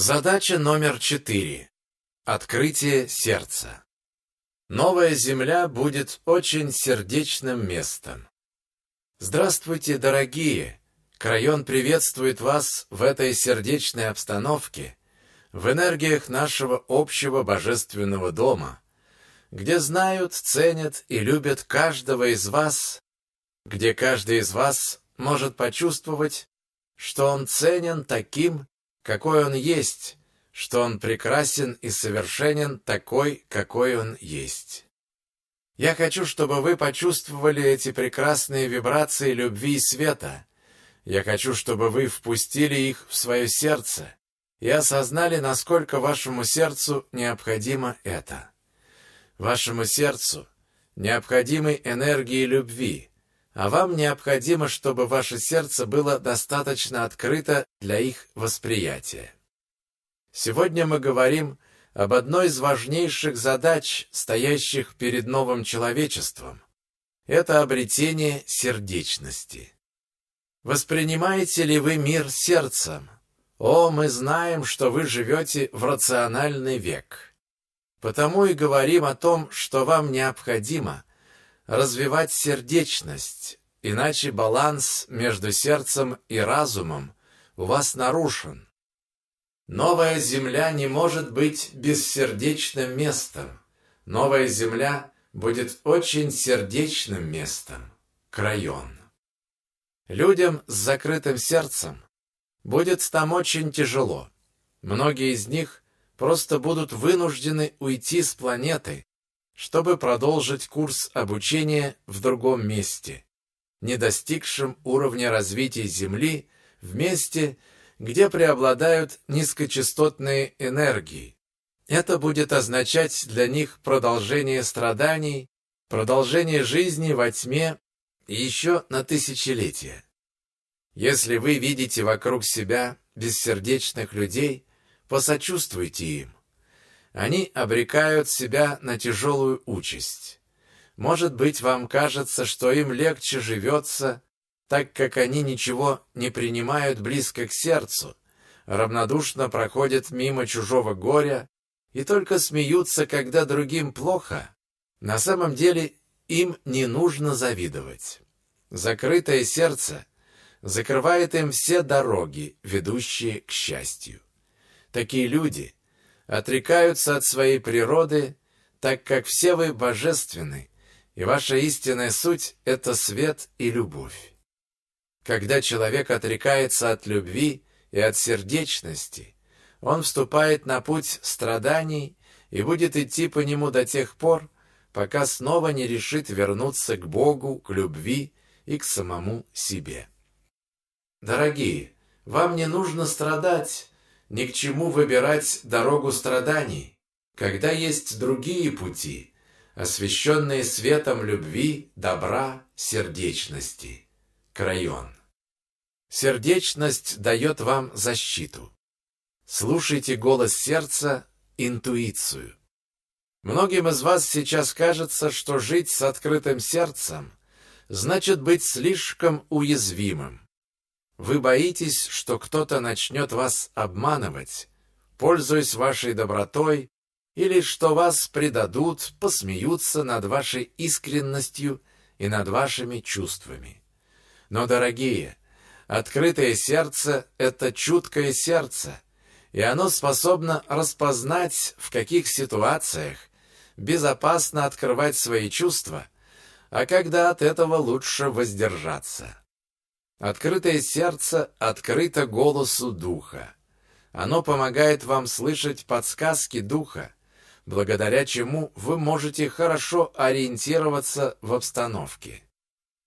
Задача номер четыре. Открытие сердца. Новая Земля будет очень сердечным местом. Здравствуйте, дорогие! Крайон приветствует вас в этой сердечной обстановке, в энергиях нашего общего божественного дома, где знают, ценят и любят каждого из вас, где каждый из вас может почувствовать, что он ценен таким, какой он есть, что он прекрасен и совершенен такой, какой он есть. Я хочу, чтобы вы почувствовали эти прекрасные вибрации любви и света. Я хочу, чтобы вы впустили их в свое сердце и осознали, насколько вашему сердцу необходимо это. Вашему сердцу необходимы энергии любви, а вам необходимо, чтобы ваше сердце было достаточно открыто для их восприятия. Сегодня мы говорим об одной из важнейших задач, стоящих перед новым человечеством. Это обретение сердечности. Воспринимаете ли вы мир сердцем? О, мы знаем, что вы живете в рациональный век. Потому и говорим о том, что вам необходимо развивать сердечность, иначе баланс между сердцем и разумом у вас нарушен. Новая земля не может быть бессердечным местом. Новая земля будет очень сердечным местом. Крайон. Людям с закрытым сердцем будет там очень тяжело. Многие из них просто будут вынуждены уйти с планеты, чтобы продолжить курс обучения в другом месте, не достигшем уровня развития Земли, в месте, где преобладают низкочастотные энергии. Это будет означать для них продолжение страданий, продолжение жизни во тьме еще на тысячелетия. Если вы видите вокруг себя бессердечных людей, посочувствуйте им. Они обрекают себя на тяжелую участь. Может быть, вам кажется, что им легче живется, так как они ничего не принимают близко к сердцу, равнодушно проходят мимо чужого горя и только смеются, когда другим плохо. На самом деле им не нужно завидовать. Закрытое сердце закрывает им все дороги, ведущие к счастью. Такие люди отрекаются от своей природы, так как все вы божественны, и ваша истинная суть — это свет и любовь. Когда человек отрекается от любви и от сердечности, он вступает на путь страданий и будет идти по нему до тех пор, пока снова не решит вернуться к Богу, к любви и к самому себе. Дорогие, вам не нужно страдать, ни к чему выбирать дорогу страданий, когда есть другие пути, освященные светом любви, добра, сердечности. Крайон. Сердечность дает вам защиту. Слушайте голос сердца, интуицию. Многим из вас сейчас кажется, что жить с открытым сердцем значит быть слишком уязвимым. Вы боитесь, что кто-то начнет вас обманывать, пользуясь вашей добротой, или что вас предадут, посмеются над вашей искренностью и над вашими чувствами. Но, дорогие, Открытое сердце — это чуткое сердце, и оно способно распознать, в каких ситуациях безопасно открывать свои чувства, а когда от этого лучше воздержаться. Открытое сердце открыто голосу Духа. Оно помогает вам слышать подсказки Духа, благодаря чему вы можете хорошо ориентироваться в обстановке.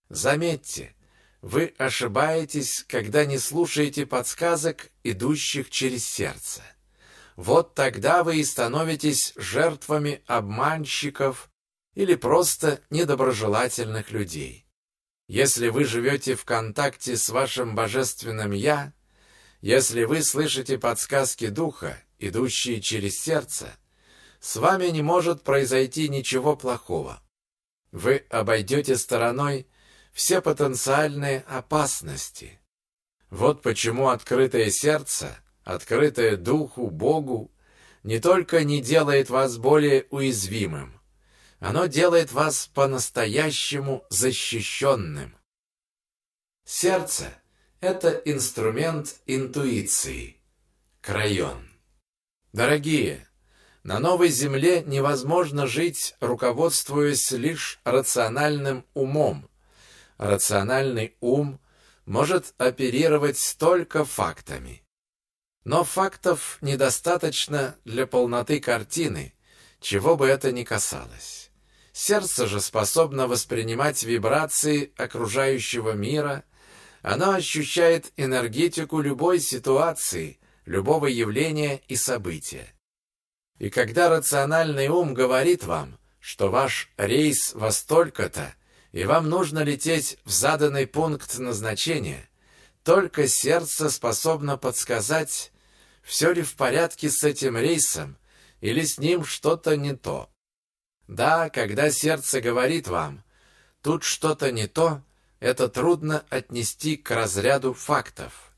Заметьте, вы ошибаетесь, когда не слушаете подсказок, идущих через сердце. Вот тогда вы и становитесь жертвами обманщиков или просто недоброжелательных людей. Если вы живете в контакте с вашим божественным «Я», если вы слышите подсказки Духа, идущие через сердце, с вами не может произойти ничего плохого. Вы обойдете стороной все потенциальные опасности. Вот почему открытое сердце открытое Духу, Богу, не только не делает вас более уязвимым, оно делает вас по-настоящему защищенным. Сердце – это инструмент интуиции, крайон. Дорогие, на новой земле невозможно жить, руководствуясь лишь рациональным умом. Рациональный ум может оперировать только фактами. Но фактов недостаточно для полноты картины, чего бы это ни касалось. Сердце же способно воспринимать вибрации окружающего мира, оно ощущает энергетику любой ситуации, любого явления и события. И когда рациональный ум говорит вам, что ваш рейс во столько-то, и вам нужно лететь в заданный пункт назначения, только сердце способно подсказать, все ли в порядке с этим рейсом или с ним что-то не то. Да, когда сердце говорит вам, тут что-то не то, это трудно отнести к разряду фактов.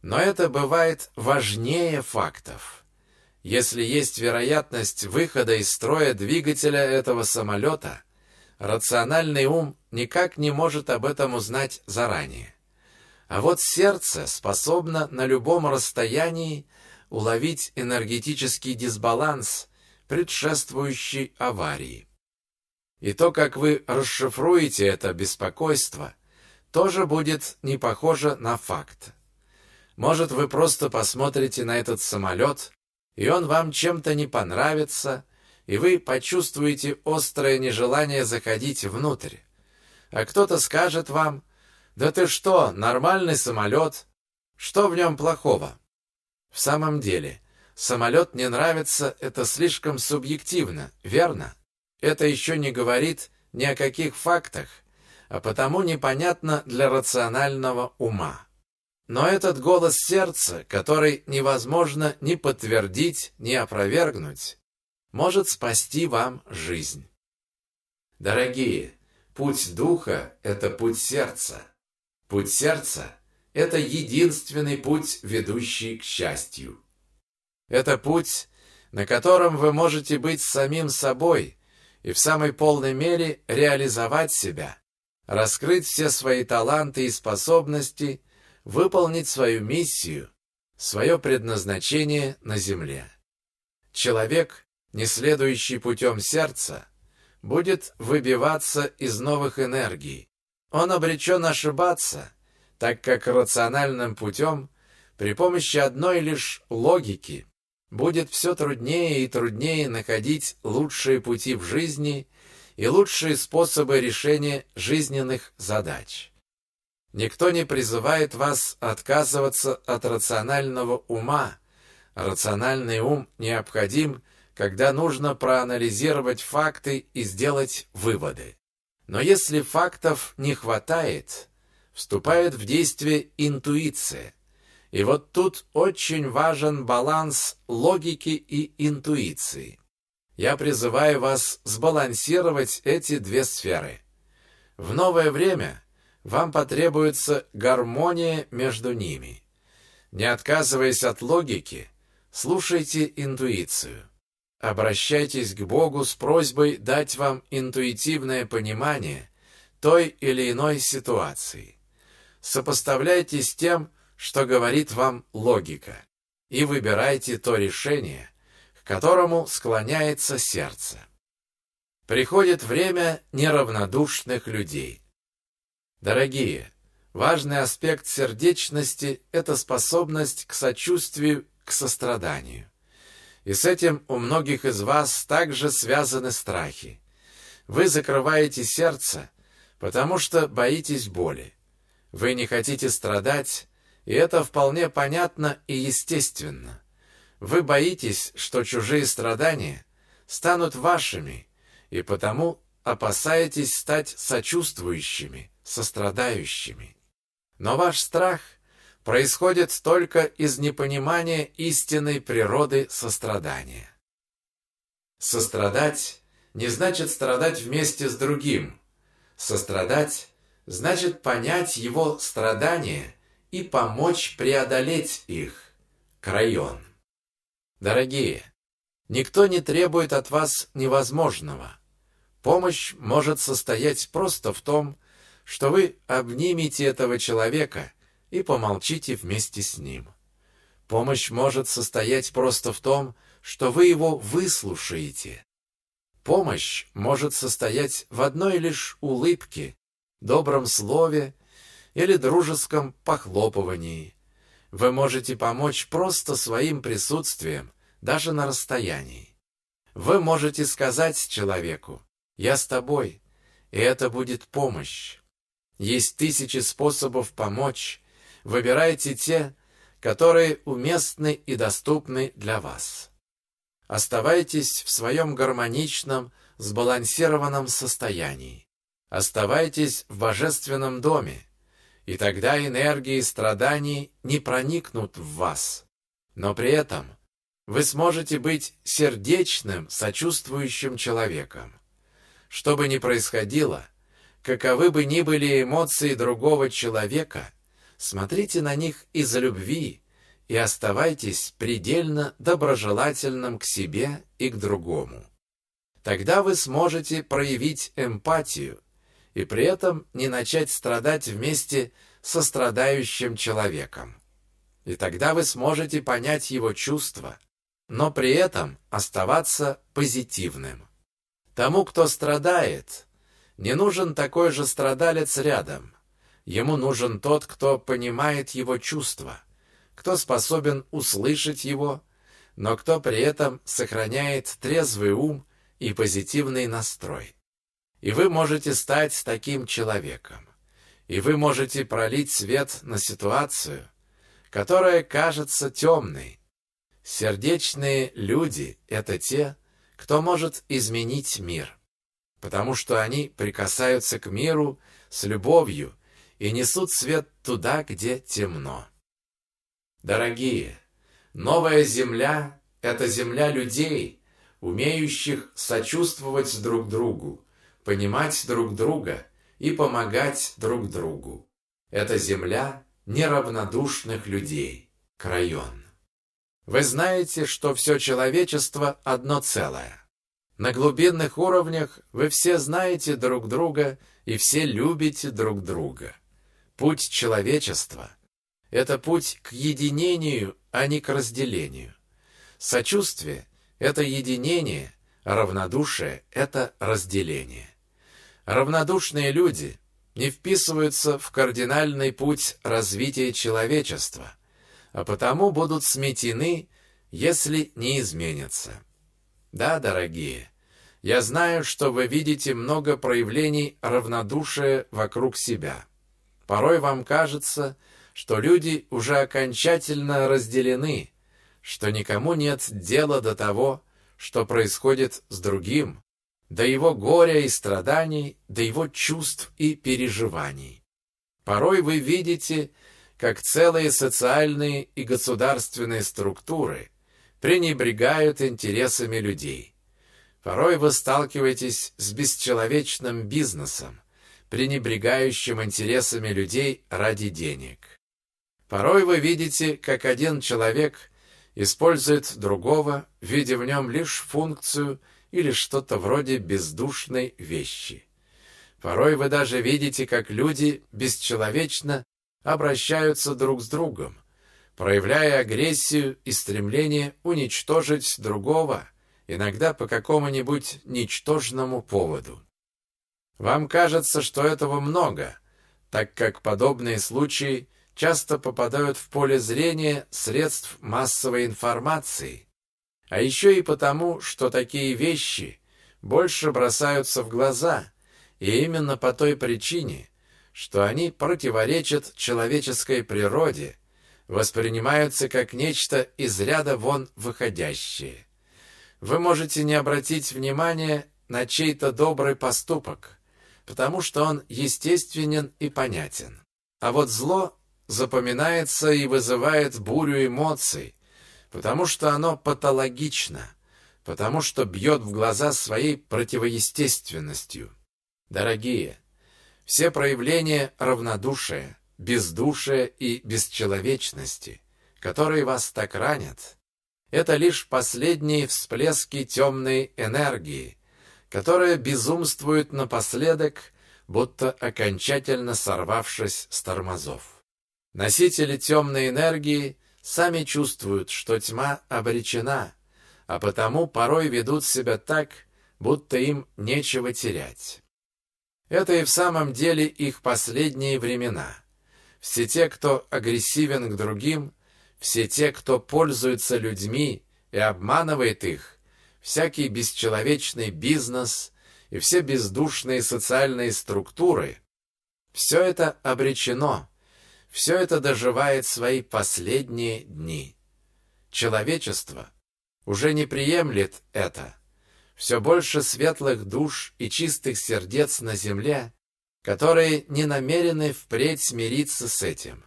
Но это бывает важнее фактов. Если есть вероятность выхода из строя двигателя этого самолета, рациональный ум никак не может об этом узнать заранее. А вот сердце способно на любом расстоянии уловить энергетический дисбаланс, предшествующий аварии. И то, как вы расшифруете это беспокойство, тоже будет не похоже на факт. Может, вы просто посмотрите на этот самолет, и он вам чем-то не понравится, и вы почувствуете острое нежелание заходить внутрь. А кто-то скажет вам, «Да ты что, нормальный самолет? Что в нем плохого?» В самом деле, самолет не нравится, это слишком субъективно, верно? Это еще не говорит ни о каких фактах, а потому непонятно для рационального ума. Но этот голос сердца, который невозможно ни подтвердить, ни опровергнуть, может спасти вам жизнь. Дорогие, путь духа – это путь сердца. Путь сердца – это единственный путь, ведущий к счастью. Это путь, на котором вы можете быть самим собой и в самой полной мере реализовать себя, раскрыть все свои таланты и способности, выполнить свою миссию, свое предназначение на земле. Человек, не следующий путем сердца, будет выбиваться из новых энергий. Он обречен ошибаться, так как рациональным путем, при помощи одной лишь логики, будет все труднее и труднее находить лучшие пути в жизни и лучшие способы решения жизненных задач. Никто не призывает вас отказываться от рационального ума. Рациональный ум необходим, когда нужно проанализировать факты и сделать выводы. Но если фактов не хватает, вступает в действие интуиция – и вот тут очень важен баланс логики и интуиции. Я призываю вас сбалансировать эти две сферы. В новое время вам потребуется гармония между ними. Не отказываясь от логики, слушайте интуицию. Обращайтесь к Богу с просьбой дать вам интуитивное понимание той или иной ситуации. Сопоставляйте с тем, что говорит вам логика, и выбирайте то решение, к которому склоняется сердце. Приходит время неравнодушных людей. Дорогие, важный аспект сердечности – это способность к сочувствию, к состраданию. И с этим у многих из вас также связаны страхи. Вы закрываете сердце, потому что боитесь боли. Вы не хотите страдать, и это вполне понятно и естественно. Вы боитесь, что чужие страдания станут вашими, и потому опасаетесь стать сочувствующими, сострадающими. Но ваш страх происходит только из непонимания истинной природы сострадания. Сострадать не значит страдать вместе с другим. Сострадать значит понять его страдания – и помочь преодолеть их. Крайон. Дорогие, никто не требует от вас невозможного. Помощь может состоять просто в том, что вы обнимете этого человека и помолчите вместе с ним. Помощь может состоять просто в том, что вы его выслушаете. Помощь может состоять в одной лишь улыбке, добром слове или дружеском похлопывании. Вы можете помочь просто своим присутствием, даже на расстоянии. Вы можете сказать человеку «Я с тобой», и это будет помощь. Есть тысячи способов помочь. Выбирайте те, которые уместны и доступны для вас. Оставайтесь в своем гармоничном, сбалансированном состоянии. Оставайтесь в божественном доме, и тогда энергии страданий не проникнут в вас. Но при этом вы сможете быть сердечным, сочувствующим человеком. Что бы ни происходило, каковы бы ни были эмоции другого человека, смотрите на них из любви и оставайтесь предельно доброжелательным к себе и к другому. Тогда вы сможете проявить эмпатию и при этом не начать страдать вместе со страдающим человеком. И тогда вы сможете понять его чувства, но при этом оставаться позитивным. Тому, кто страдает, не нужен такой же страдалец рядом. Ему нужен тот, кто понимает его чувства, кто способен услышать его, но кто при этом сохраняет трезвый ум и позитивный настрой. И вы можете стать таким человеком. И вы можете пролить свет на ситуацию, которая кажется темной. Сердечные люди — это те, кто может изменить мир, потому что они прикасаются к миру с любовью и несут свет туда, где темно. Дорогие, новая земля — это земля людей, умеющих сочувствовать друг другу, понимать друг друга и помогать друг другу. Это земля неравнодушных людей, Крайон. Вы знаете, что все человечество одно целое. На глубинных уровнях вы все знаете друг друга и все любите друг друга. Путь человечества – это путь к единению, а не к разделению. Сочувствие – это единение, а равнодушие – это разделение. Равнодушные люди не вписываются в кардинальный путь развития человечества, а потому будут сметены, если не изменятся. Да, дорогие, я знаю, что вы видите много проявлений равнодушия вокруг себя. Порой вам кажется, что люди уже окончательно разделены, что никому нет дела до того, что происходит с другим, до его горя и страданий, до его чувств и переживаний. Порой вы видите, как целые социальные и государственные структуры пренебрегают интересами людей. Порой вы сталкиваетесь с бесчеловечным бизнесом, пренебрегающим интересами людей ради денег. Порой вы видите, как один человек использует другого, видя в нем лишь функцию – или что-то вроде бездушной вещи. Порой вы даже видите, как люди бесчеловечно обращаются друг с другом, проявляя агрессию и стремление уничтожить другого, иногда по какому-нибудь ничтожному поводу. Вам кажется, что этого много, так как подобные случаи часто попадают в поле зрения средств массовой информации – а еще и потому, что такие вещи больше бросаются в глаза, и именно по той причине, что они противоречат человеческой природе, воспринимаются как нечто из ряда вон выходящее. Вы можете не обратить внимания на чей-то добрый поступок, потому что он естественен и понятен. А вот зло запоминается и вызывает бурю эмоций, потому что оно патологично, потому что бьет в глаза своей противоестественностью. Дорогие, все проявления равнодушия, бездушия и бесчеловечности, которые вас так ранят, это лишь последние всплески темной энергии, которая безумствует напоследок, будто окончательно сорвавшись с тормозов. Носители темной энергии сами чувствуют, что тьма обречена, а потому порой ведут себя так, будто им нечего терять. Это и в самом деле их последние времена. Все те, кто агрессивен к другим, все те, кто пользуется людьми и обманывает их, всякий бесчеловечный бизнес и все бездушные социальные структуры, все это обречено, все это доживает свои последние дни. Человечество уже не приемлет это. Все больше светлых душ и чистых сердец на земле, которые не намерены впредь смириться с этим.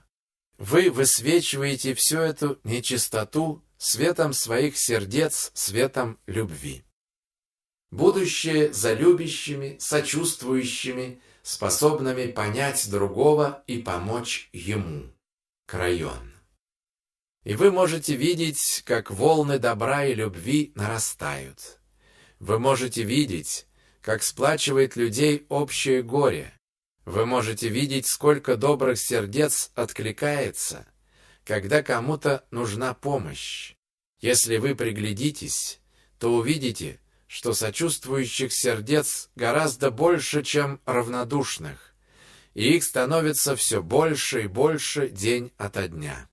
Вы высвечиваете всю эту нечистоту светом своих сердец, светом любви. Будущее за любящими, сочувствующими, способными понять другого и помочь ему. Крайон. И вы можете видеть, как волны добра и любви нарастают. Вы можете видеть, как сплачивает людей общее горе. Вы можете видеть, сколько добрых сердец откликается, когда кому-то нужна помощь. Если вы приглядитесь, то увидите, что сочувствующих сердец гораздо больше, чем равнодушных, и их становится все больше и больше день ото дня.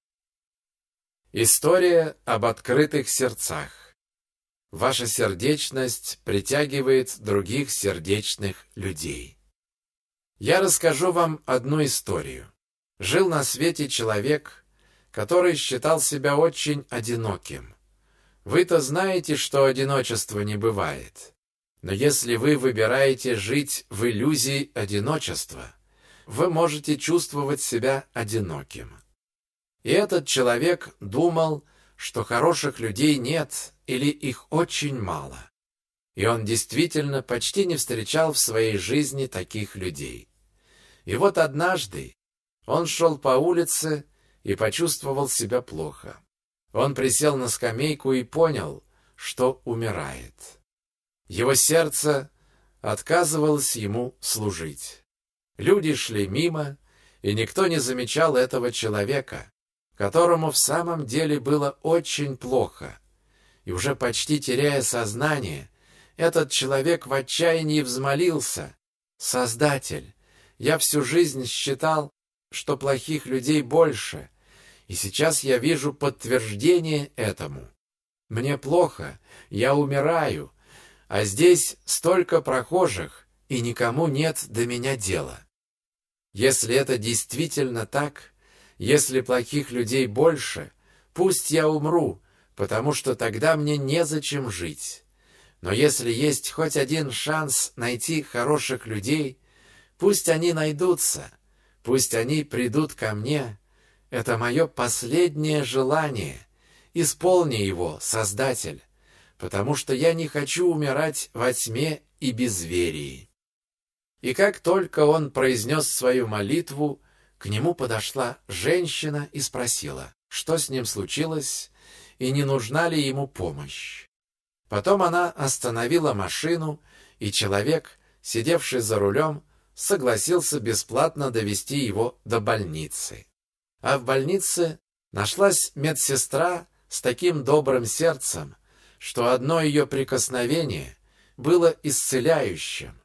История об открытых сердцах. Ваша сердечность притягивает других сердечных людей. Я расскажу вам одну историю. Жил на свете человек, который считал себя очень одиноким. Вы-то знаете, что одиночества не бывает. Но если вы выбираете жить в иллюзии одиночества, вы можете чувствовать себя одиноким. И этот человек думал, что хороших людей нет или их очень мало. И он действительно почти не встречал в своей жизни таких людей. И вот однажды он шел по улице и почувствовал себя плохо. Он присел на скамейку и понял, что умирает. Его сердце отказывалось ему служить. Люди шли мимо, и никто не замечал этого человека, которому в самом деле было очень плохо. И уже почти теряя сознание, этот человек в отчаянии взмолился. «Создатель, я всю жизнь считал, что плохих людей больше, и сейчас я вижу подтверждение этому. Мне плохо, я умираю, а здесь столько прохожих, и никому нет до меня дела. Если это действительно так, если плохих людей больше, пусть я умру, потому что тогда мне незачем жить. Но если есть хоть один шанс найти хороших людей, пусть они найдутся, пусть они придут ко мне, это мое последнее желание. Исполни его, Создатель, потому что я не хочу умирать во тьме и безверии. И как только он произнес свою молитву, к нему подошла женщина и спросила, что с ним случилось и не нужна ли ему помощь. Потом она остановила машину, и человек, сидевший за рулем, согласился бесплатно довести его до больницы. А в больнице нашлась медсестра с таким добрым сердцем, что одно ее прикосновение было исцеляющим.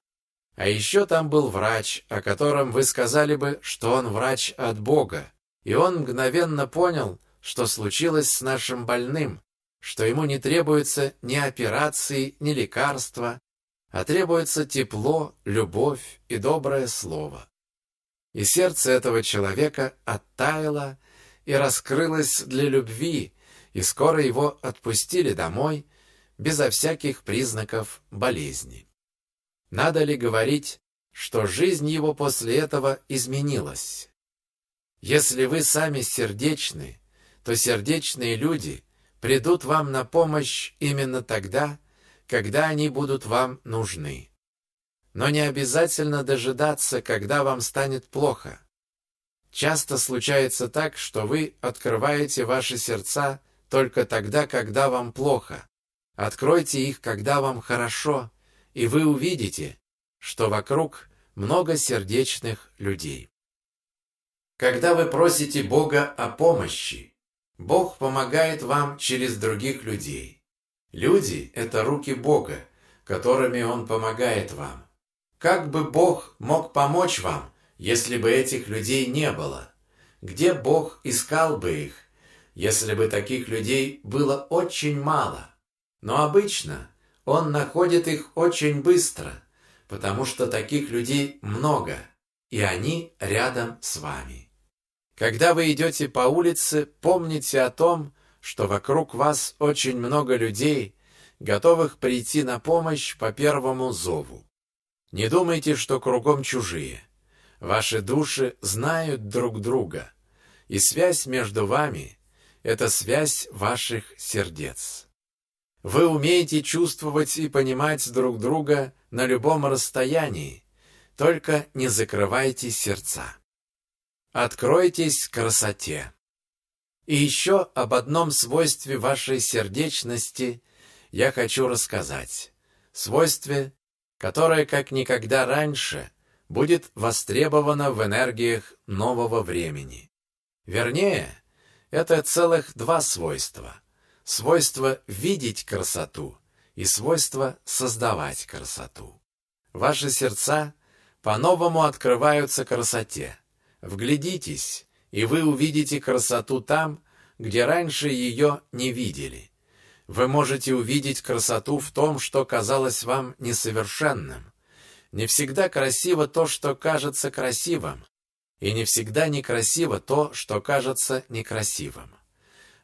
А еще там был врач, о котором вы сказали бы, что он врач от Бога. И он мгновенно понял, что случилось с нашим больным, что ему не требуется ни операции, ни лекарства, а требуется тепло, любовь и доброе слово. И сердце этого человека оттаяло и раскрылось для любви, и скоро его отпустили домой безо всяких признаков болезни. Надо ли говорить, что жизнь его после этого изменилась? Если вы сами сердечны, то сердечные люди придут вам на помощь именно тогда, когда они будут вам нужны но не обязательно дожидаться, когда вам станет плохо. Часто случается так, что вы открываете ваши сердца только тогда, когда вам плохо. Откройте их, когда вам хорошо, и вы увидите, что вокруг много сердечных людей. Когда вы просите Бога о помощи, Бог помогает вам через других людей. Люди – это руки Бога, которыми Он помогает вам. Как бы Бог мог помочь вам, если бы этих людей не было? Где Бог искал бы их, если бы таких людей было очень мало? Но обычно Он находит их очень быстро, потому что таких людей много, и они рядом с вами. Когда вы идете по улице, помните о том, что вокруг вас очень много людей, готовых прийти на помощь по первому зову. Не думайте, что кругом чужие. Ваши души знают друг друга, и связь между вами – это связь ваших сердец. Вы умеете чувствовать и понимать друг друга на любом расстоянии, только не закрывайте сердца. Откройтесь красоте. И еще об одном свойстве вашей сердечности я хочу рассказать. Свойстве, которое как никогда раньше будет востребовано в энергиях нового времени. Вернее, это целых два свойства. Свойство видеть красоту и свойство создавать красоту. Ваши сердца по-новому открываются красоте Вглядитесь, и вы увидите красоту там, где раньше ее не видели. Вы можете увидеть красоту в том, что казалось вам несовершенным. Не всегда красиво то, что кажется красивым, и не всегда некрасиво то, что кажется некрасивым.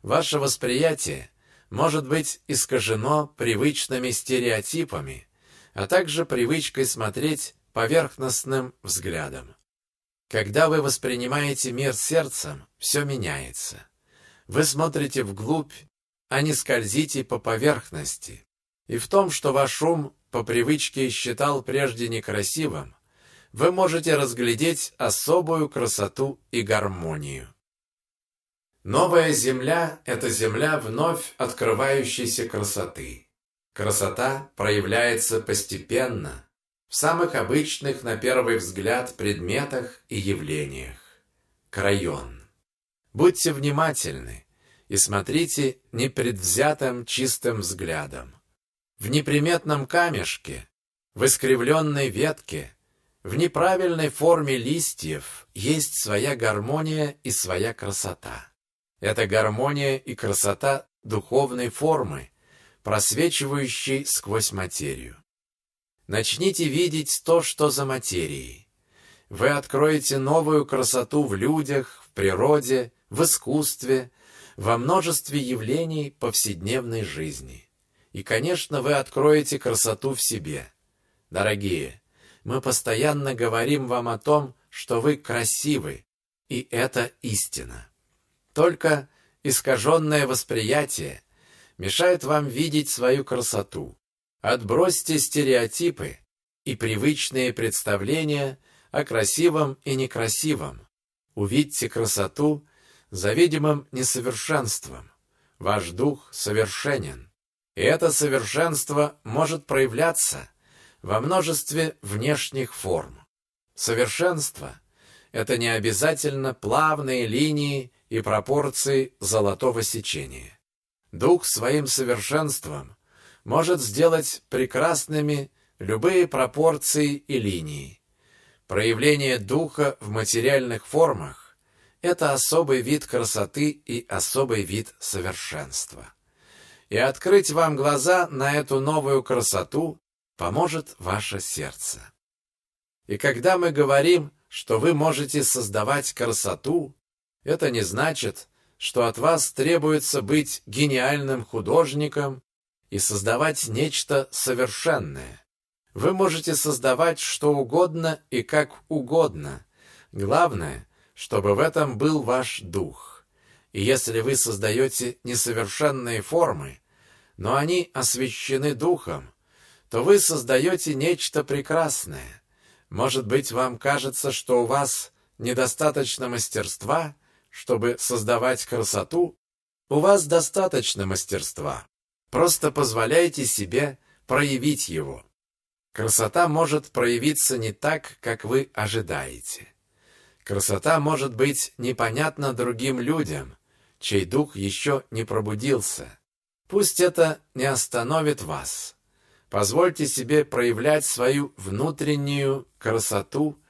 Ваше восприятие может быть искажено привычными стереотипами, а также привычкой смотреть поверхностным взглядом. Когда вы воспринимаете мир сердцем, все меняется. Вы смотрите вглубь, а не скользите по поверхности. И в том, что ваш ум по привычке считал прежде некрасивым, вы можете разглядеть особую красоту и гармонию. Новая земля – это земля вновь открывающейся красоты. Красота проявляется постепенно, в самых обычных, на первый взгляд, предметах и явлениях. Крайон. Будьте внимательны и смотрите непредвзятым чистым взглядом. В неприметном камешке, в искривленной ветке, в неправильной форме листьев есть своя гармония и своя красота. Это гармония и красота духовной формы, просвечивающей сквозь материю. Начните видеть то, что за материей. Вы откроете новую красоту в людях, в природе, в искусстве, во множестве явлений повседневной жизни. И, конечно, вы откроете красоту в себе. Дорогие, мы постоянно говорим вам о том, что вы красивы, и это истина. Только искаженное восприятие мешает вам видеть свою красоту. Отбросьте стереотипы и привычные представления о красивом и некрасивом. Увидьте красоту за видимым несовершенством. Ваш дух совершенен. И это совершенство может проявляться во множестве внешних форм. Совершенство – это не обязательно плавные линии и пропорции золотого сечения. Дух своим совершенством может сделать прекрасными любые пропорции и линии. Проявление духа в материальных формах – это особый вид красоты и особый вид совершенства. И открыть вам глаза на эту новую красоту поможет ваше сердце. И когда мы говорим, что вы можете создавать красоту, это не значит, что от вас требуется быть гениальным художником и создавать нечто совершенное. Вы можете создавать что угодно и как угодно. Главное, чтобы в этом был ваш дух. И если вы создаете несовершенные формы, но они освящены духом, то вы создаете нечто прекрасное. Может быть, вам кажется, что у вас недостаточно мастерства, чтобы создавать красоту, у вас достаточно мастерства. Просто позволяйте себе проявить его. Красота может проявиться не так, как вы ожидаете. Красота может быть непонятна другим людям, чей дух еще не пробудился. Пусть это не остановит вас. Позвольте себе проявлять свою внутреннюю красоту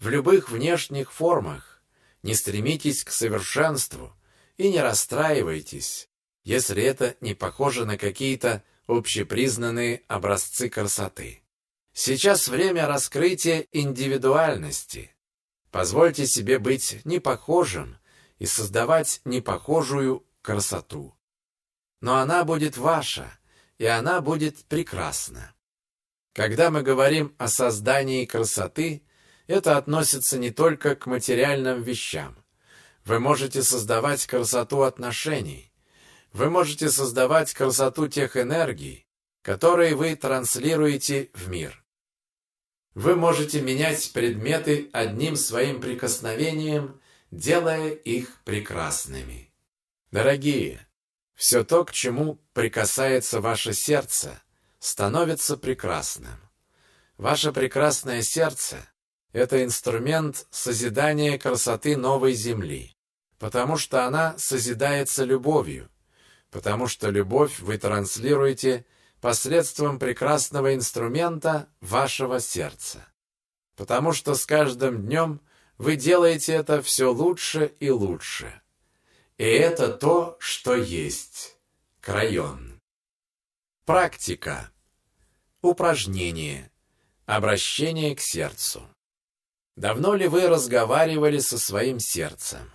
в любых внешних формах. Не стремитесь к совершенству и не расстраивайтесь, если это не похоже на какие-то общепризнанные образцы красоты. Сейчас время раскрытия индивидуальности. Позвольте себе быть непохожим и создавать непохожую красоту. Но она будет ваша, и она будет прекрасна. Когда мы говорим о создании красоты, это относится не только к материальным вещам. Вы можете создавать красоту отношений. Вы можете создавать красоту тех энергий, которые вы транслируете в мир. Вы можете менять предметы одним своим прикосновением, делая их прекрасными. Дорогие, все то, к чему прикасается ваше сердце, становится прекрасным. Ваше прекрасное сердце – это инструмент созидания красоты новой земли, потому что она созидается любовью, потому что любовь вы транслируете посредством прекрасного инструмента вашего сердца. Потому что с каждым днем вы делаете это все лучше и лучше. И это то, что есть. Крайон. Практика. Упражнение. Обращение к сердцу. Давно ли вы разговаривали со своим сердцем?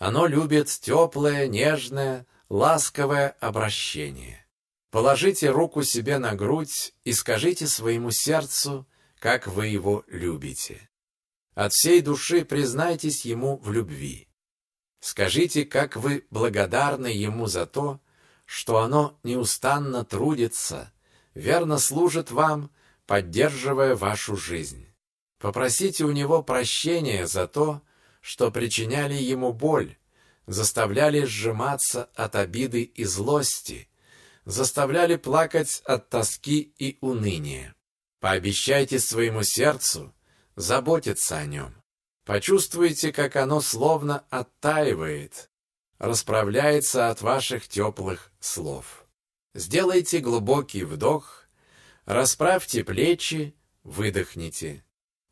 Оно любит теплое, нежное, ласковое обращение. Положите руку себе на грудь и скажите своему сердцу, как вы его любите. От всей души признайтесь ему в любви. Скажите, как вы благодарны ему за то, что оно неустанно трудится, верно служит вам, поддерживая вашу жизнь. Попросите у него прощения за то, что причиняли ему боль, заставляли сжиматься от обиды и злости, заставляли плакать от тоски и уныния. Пообещайте своему сердцу заботиться о нем. Почувствуйте, как оно словно оттаивает, расправляется от ваших теплых слов. Сделайте глубокий вдох, расправьте плечи, выдохните.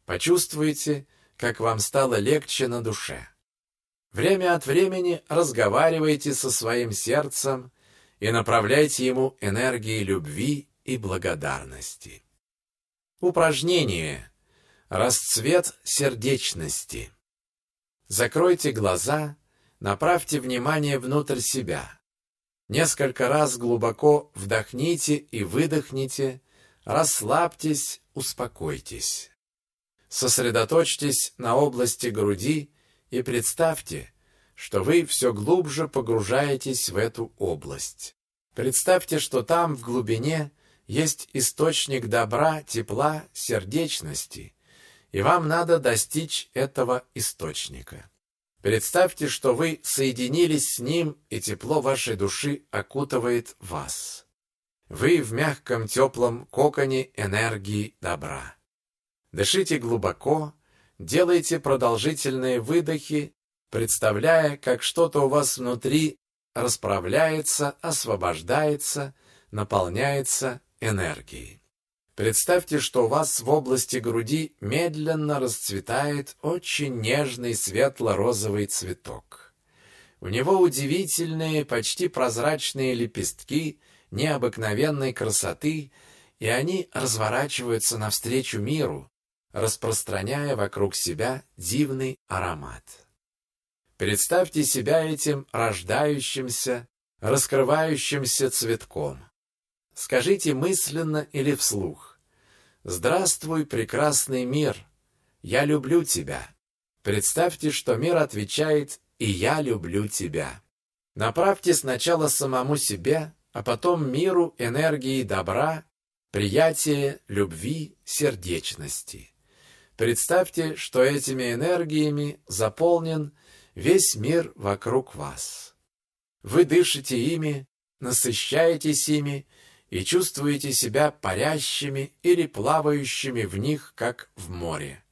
Почувствуйте, как вам стало легче на душе. Время от времени разговаривайте со своим сердцем и направляйте ему энергии любви и благодарности. Упражнение. Расцвет сердечности. Закройте глаза, направьте внимание внутрь себя. Несколько раз глубоко вдохните и выдохните, расслабьтесь, успокойтесь. Сосредоточьтесь на области груди и представьте, что вы все глубже погружаетесь в эту область. Представьте, что там, в глубине, есть источник добра, тепла, сердечности, и вам надо достичь этого источника. Представьте, что вы соединились с ним, и тепло вашей души окутывает вас. Вы в мягком теплом коконе энергии добра. Дышите глубоко, делайте продолжительные выдохи представляя, как что-то у вас внутри расправляется, освобождается, наполняется энергией. Представьте, что у вас в области груди медленно расцветает очень нежный светло-розовый цветок. У него удивительные, почти прозрачные лепестки необыкновенной красоты, и они разворачиваются навстречу миру, распространяя вокруг себя дивный аромат. Представьте себя этим рождающимся, раскрывающимся цветком. Скажите мысленно или вслух. «Здравствуй, прекрасный мир! Я люблю тебя!» Представьте, что мир отвечает «И я люблю тебя!» Направьте сначала самому себе, а потом миру энергии добра, приятия, любви, сердечности. Представьте, что этими энергиями заполнен весь мир вокруг вас. Вы дышите ими, насыщаетесь ими и чувствуете себя парящими или плавающими в них, как в море.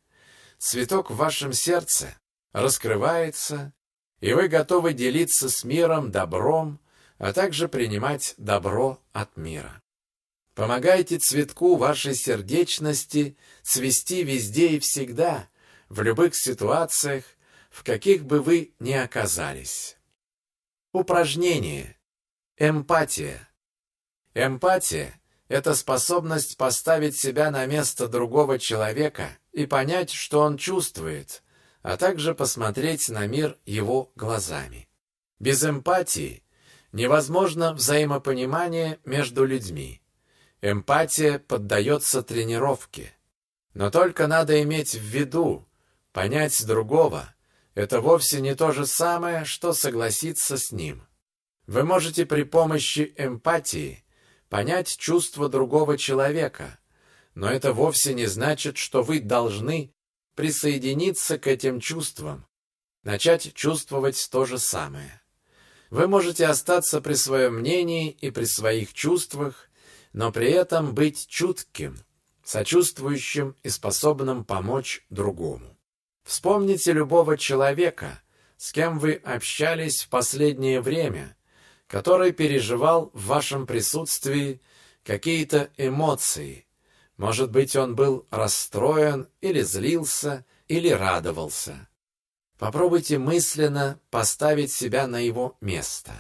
Цветок в вашем сердце раскрывается, и вы готовы делиться с миром добром, а также принимать добро от мира. Помогайте цветку вашей сердечности цвести везде и всегда, в любых ситуациях, в каких бы вы ни оказались. Упражнение. Эмпатия. Эмпатия – это способность поставить себя на место другого человека и понять, что он чувствует, а также посмотреть на мир его глазами. Без эмпатии невозможно взаимопонимание между людьми. Эмпатия поддается тренировке. Но только надо иметь в виду, понять другого – это вовсе не то же самое, что согласиться с ним. Вы можете при помощи эмпатии понять чувства другого человека, но это вовсе не значит, что вы должны присоединиться к этим чувствам, начать чувствовать то же самое. Вы можете остаться при своем мнении и при своих чувствах, но при этом быть чутким, сочувствующим и способным помочь другому. Вспомните любого человека, с кем вы общались в последнее время, который переживал в вашем присутствии какие-то эмоции. Может быть, он был расстроен или злился, или радовался. Попробуйте мысленно поставить себя на его место.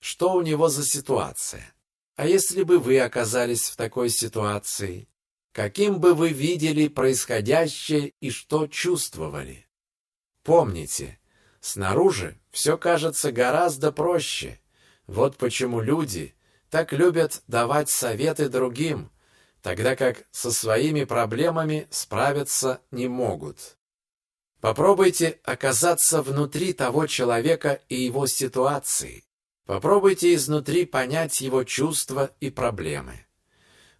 Что у него за ситуация? А если бы вы оказались в такой ситуации, каким бы вы видели происходящее и что чувствовали? Помните, снаружи все кажется гораздо проще. Вот почему люди так любят давать советы другим, тогда как со своими проблемами справиться не могут. Попробуйте оказаться внутри того человека и его ситуации. Попробуйте изнутри понять его чувства и проблемы.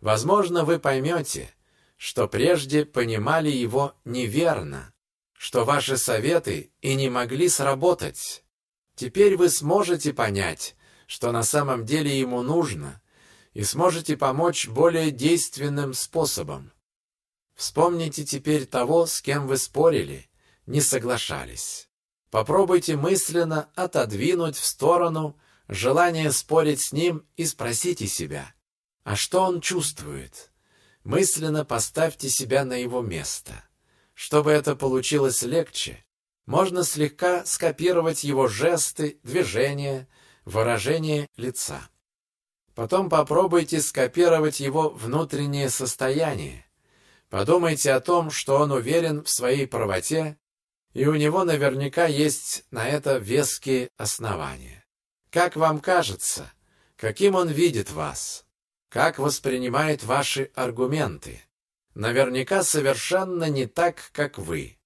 Возможно, вы поймете, что прежде понимали его неверно, что ваши советы и не могли сработать. Теперь вы сможете понять, что на самом деле ему нужно, и сможете помочь более действенным способом. Вспомните теперь того, с кем вы спорили, не соглашались. Попробуйте мысленно отодвинуть в сторону желание спорить с ним и спросите себя, а что он чувствует? Мысленно поставьте себя на его место. Чтобы это получилось легче, можно слегка скопировать его жесты, движения, выражение лица. Потом попробуйте скопировать его внутреннее состояние. Подумайте о том, что он уверен в своей правоте, и у него наверняка есть на это веские основания. Как вам кажется, каким он видит вас? Как воспринимает ваши аргументы? Наверняка совершенно не так, как вы.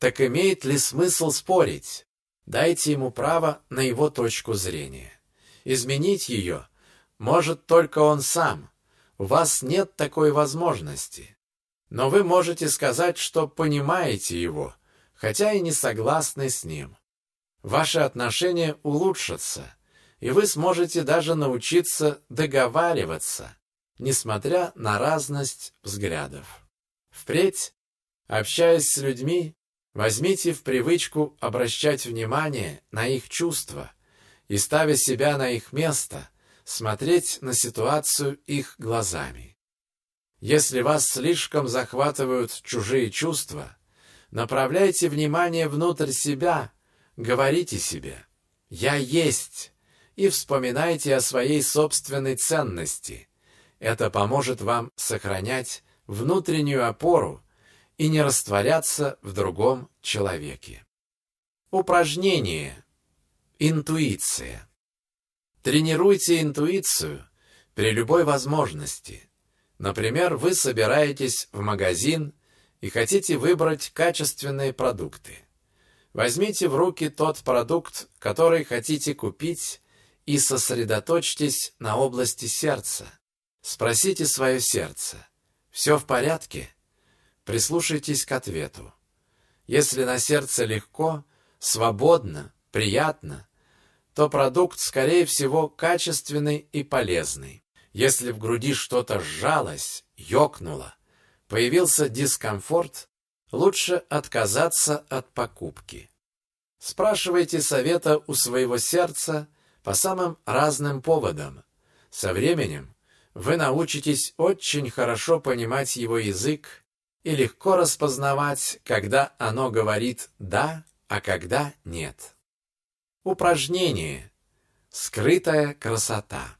Так имеет ли смысл спорить? Дайте ему право на его точку зрения. Изменить ее может только он сам. У вас нет такой возможности. Но вы можете сказать, что понимаете его, хотя и не согласны с ним. Ваши отношения улучшатся, и вы сможете даже научиться договариваться, несмотря на разность взглядов. Впредь, общаясь с людьми, возьмите в привычку обращать внимание на их чувства и, ставя себя на их место, смотреть на ситуацию их глазами. Если вас слишком захватывают чужие чувства, направляйте внимание внутрь себя, говорите себе «Я есть», и вспоминайте о своей собственной ценности. Это поможет вам сохранять внутреннюю опору и не растворяться в другом человеке. Упражнение. Интуиция. Тренируйте интуицию при любой возможности. Например, вы собираетесь в магазин и хотите выбрать качественные продукты. Возьмите в руки тот продукт, который хотите купить, и сосредоточьтесь на области сердца. Спросите свое сердце. Все в порядке? Прислушайтесь к ответу. Если на сердце легко, свободно, приятно, то продукт, скорее всего, качественный и полезный. Если в груди что-то сжалось, ёкнуло, появился дискомфорт, лучше отказаться от покупки. Спрашивайте совета у своего сердца по самым разным поводам. Со временем вы научитесь очень хорошо понимать его язык и легко распознавать, когда оно говорит «да», а когда «нет». Упражнение. Скрытая красота.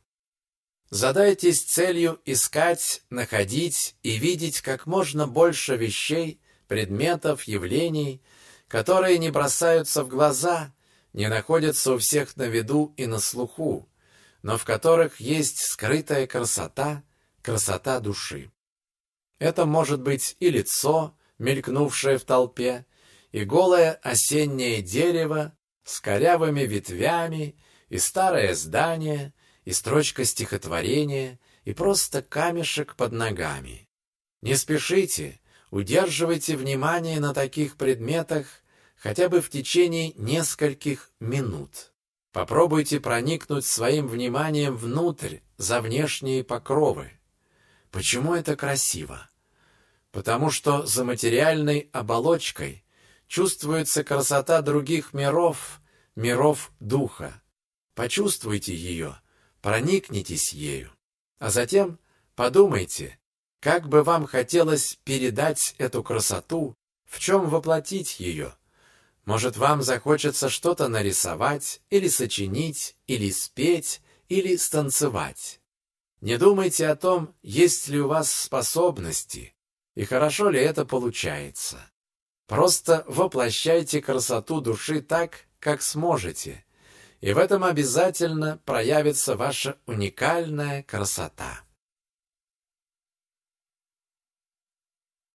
Задайтесь целью искать, находить и видеть как можно больше вещей, предметов, явлений, которые не бросаются в глаза, не находятся у всех на виду и на слуху, но в которых есть скрытая красота, красота души. Это может быть и лицо, мелькнувшее в толпе, и голое осеннее дерево с корявыми ветвями, и старое здание, и строчка стихотворения, и просто камешек под ногами. Не спешите, удерживайте внимание на таких предметах хотя бы в течение нескольких минут. Попробуйте проникнуть своим вниманием внутрь, за внешние покровы. Почему это красиво? Потому что за материальной оболочкой чувствуется красота других миров, миров духа. Почувствуйте ее, проникнитесь ею. А затем подумайте, как бы вам хотелось передать эту красоту, в чем воплотить ее. Может, вам захочется что-то нарисовать, или сочинить, или спеть, или станцевать. Не думайте о том, есть ли у вас способности, и хорошо ли это получается. Просто воплощайте красоту души так, как сможете, и в этом обязательно проявится ваша уникальная красота.